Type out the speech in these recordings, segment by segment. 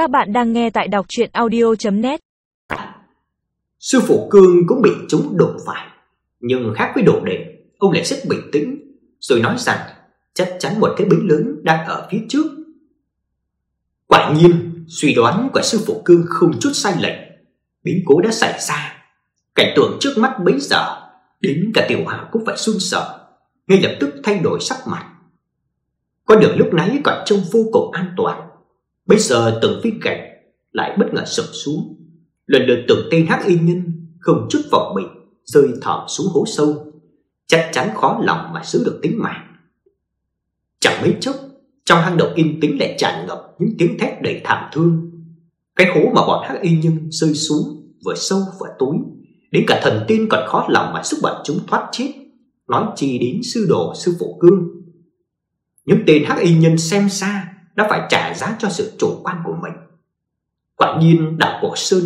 Các bạn đang nghe tại đọc chuyện audio.net Sư phụ Cương cũng bị chúng đụng phải, Nhưng khác với đồ đệ Ông lại rất bình tĩnh, Rồi nói rằng, chắc chắn một cái bến lớn đang ở phía trước. Quả nhiên, suy đoán của sư phụ Cương không chút sai lệch. Biến cố đã xảy ra. Cảnh tượng trước mắt bấy giờ, Đến cả tiểu hào cũng phải run sợ, Ngay lập tức thay đổi sắc mặt. Con đường lúc nãy còn trông vô cùng an toàn. Bây giờ từng viên gạch lại bất ngờ sụp xuống, lần lượt từng tên hắc y nhân không chút vọng bị rơi thẳng xuống hố sâu, chắc chắn khó lòng mà giữ được tính mạng. Chẳng mấy chốc, trong hang động yên tĩnh lại tràn ngập những tiếng thét đầy thảm thương. Cái hố mà bọn hắc y nhân rơi xuống vừa sâu vừa tối, đến cả thần tiên còn khó lòng mà giúp bọn chúng thoát chết, nói chi đến sư đồ sư phụ cương. Những tên hắc y nhân xem xa đã phải trả giá cho sự chủ quan của mình. Quả nhiên đảo Cổ Sơn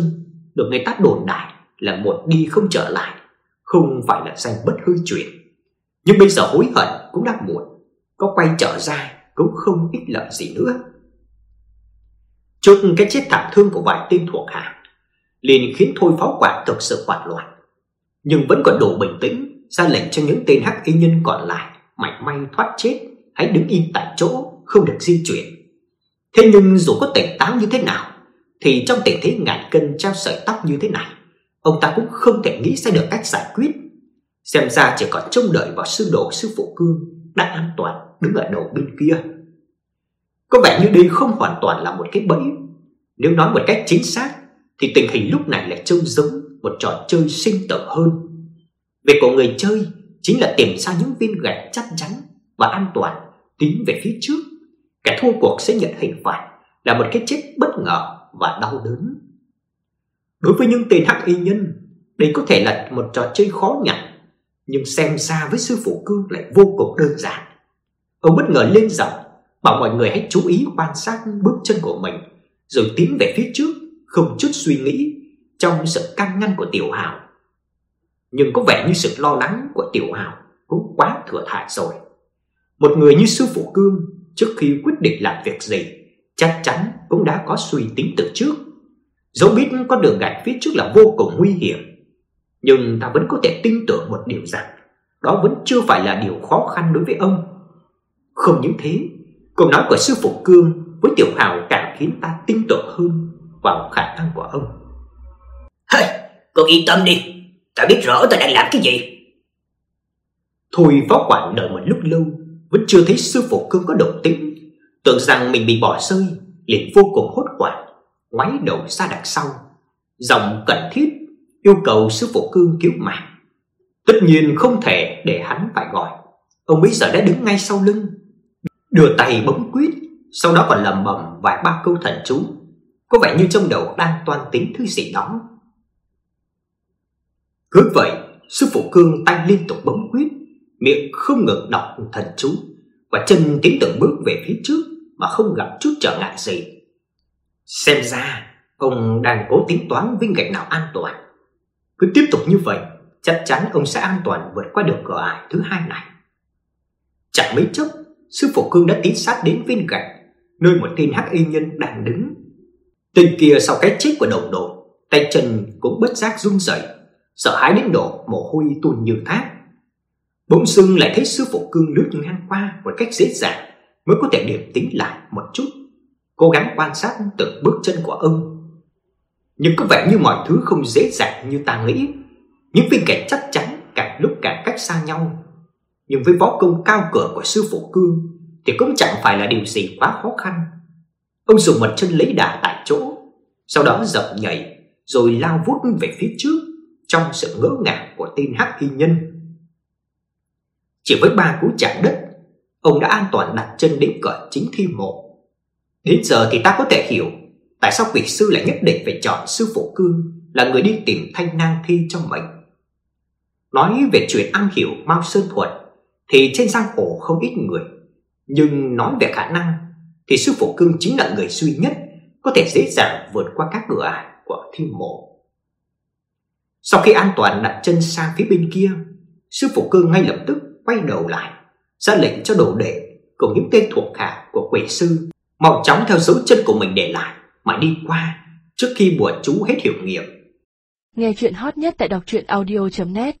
được người ta đồn đại là một đi không trở lại, không phải là danh bất hư truyền. Nhưng bây giờ hối hận cũng đã muộn, có quay trở ra cũng không ích lợi gì nữa. Trước cái chết thảm thương của vài tên thuộc hạ, liền khiến Thôi Pháo Quản thực sự hoảng loạn, nhưng vẫn còn đủ bình tĩnh ra lệnh cho những tên hắc y nhân còn lại mạnh may thoát chết, hãy đứng im tại chỗ, không được di chuyển. Thế nhưng dù có tỉnh táo như thế nào thì trong tình thế ngàn cân treo sợi tóc như thế này, ông ta cũng không thể nghĩ ra được cách giải quyết. Xem ra chỉ còn trông đợi vào sư đồ sư phụ Cương đã an toàn đứng ở đầu bên kia. Có vẻ như đây không hoàn toàn là một cái bẫy. Nếu nói một cách chính xác thì tình hình lúc này lại trông giống một trò chơi sinh tử hơn. Việc của người chơi chính là tìm ra những viên gạch chắc chắn và an toàn tiến về phía trước Kẻ thua cuộc sẽ nhận hình phạt là một cái chết bất ngờ và đau đớn. Đối với những tên hắc y nhân, đây có thể là một trò chơi khó nhằn, nhưng xem ra với sư phụ cương lại vô cùng đơn giản. Ông bất ngờ lên giọng, bảo mọi người hãy chú ý quan sát bước chân của mình, rồi tiến về phía trước, không chút suy nghĩ trong sự can ngăn của Tiểu Hào. Nhưng có vẻ như sự lo lắng của Tiểu Hào cũng quá thừa thãi rồi. Một người như sư phụ Cương trước khi quyết định làm việc gì, chắc chắn cũng đã có suy tính từ trước. Dẫu biết con đường gạch phía trước là vô cùng nguy hiểm, nhưng ta vẫn có thể tin tưởng một điều rằng đó vẫn chưa phải là điều khó khăn đối với ông. Không những thế, câu nói của sư phụ Cương với Tiểu Hào càng khiến ta tin tưởng hơn vào khả năng của ông. Hey, con yên tâm đi, ta biết rõ ta đang làm cái gì. Thôi phó quản đợi một lúc lâu vẫn chưa thấy sư phụ cương có động tĩnh, tưởng rằng mình bị bỏ rơi, liền vô cùng hốt hoảng, ngoái đầu ra đằng sau, giọng cẩn thiết yêu cầu sư phụ cương cứu mạng. Tất nhiên không thể để hắn phải gọi. Ông ấy giờ đã đứng ngay sau lưng, đưa tay bấm quyết, sau đó còn lẩm bẩm vài ba câu thần chú, có vẻ như trong đầu đang toan tính thứ gì đó. Cứ vậy, sư phụ cương tay liên tục bấm quyết, miệng không ngừng đọc thần chú và chân tiến từng bước về phía trước mà không gặp chút trở ngại gì. Xem ra ông đang cố tính toán viên gạch nào an toàn. Cứ tiếp tục như vậy, chắc chắn ông sẽ an toàn vượt qua được cửa ải thứ hai này. Chẳng mấy chốc, sư phụ Cương đã tiến sát đến viên gạch nơi một tên hắc y nhân đang đứng. Tên kia sau cái chết của đồng đội, tay chân cũng bất giác run rẩy, sợ hãi đến độ mồ hôi tuôn như thác. Bỗng dưng lại thấy sư phụ cương lướt ngang qua một cách dễ dàng mới có thể điểm tính lại một chút, cố gắng quan sát từng bước chân của ông. Nhưng có vẻ như mọi thứ không dễ dàng như ta nghĩ. Những viên gạch chắc chắn càng lúc càng cách xa nhau. Nhưng với võ công cao cường của sư phụ cương thì cũng chẳng phải là điều gì quá khó khăn. Ông dùng một chân lấy đà tại chỗ, sau đó dậm nhảy rồi lao vút về phía trước trong sự ngỡ ngàng của tên hắc y nhân chỉ với ba cú chạm đất, ông đã an toàn đặt chân đến cửa chính thi mộ. Đến giờ thì ta có thể hiểu tại sao quỷ sư lại nhất định phải chọn sư phụ cương là người đi tìm thanh nang thi cho mình. Nói về chuyện am hiểu Mao Sơn thuật thì trên giang hồ không ít người, nhưng nói về khả năng thì sư phụ cương chính là người duy nhất có thể dễ dàng vượt qua các cửa ải của thi mộ. Sau khi an toàn đặt chân sang phía bên kia, sư phụ cương ngay lập tức quay đầu lại, ra lệnh cho đồ đệ cùng những tên thuộc hạ của quỷ sư mau chóng theo dấu chân của mình để lại, mà đi qua trước khi bùa chú hết hiệu nghiệm. Nghe chuyện hot nhất tại đọc truyện audio.net